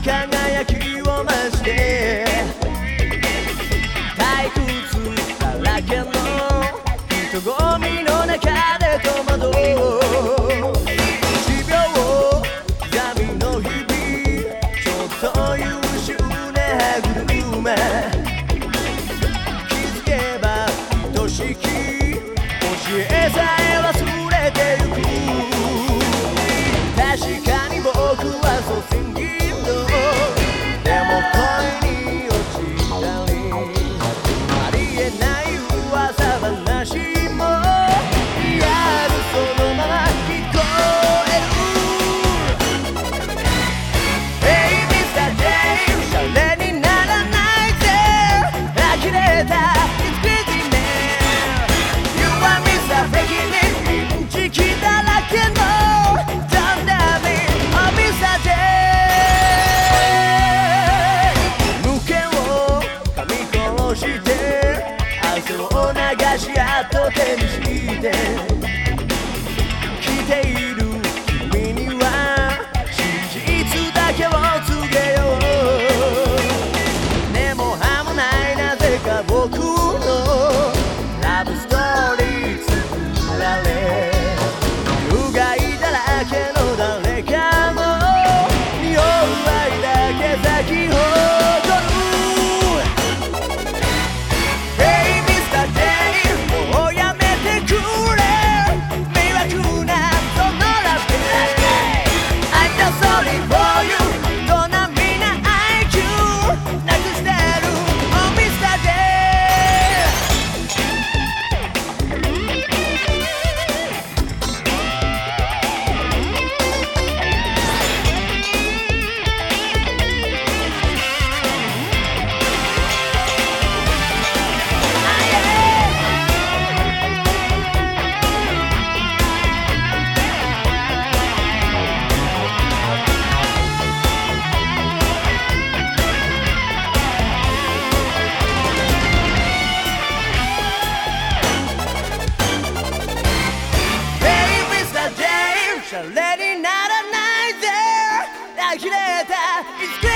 輝きを増して退屈だらけの人混みの中で戸惑う。1秒闇の日々ちょっと優秀な歯車気づけば愛しき教えさえ手にして。来ていあれたいつか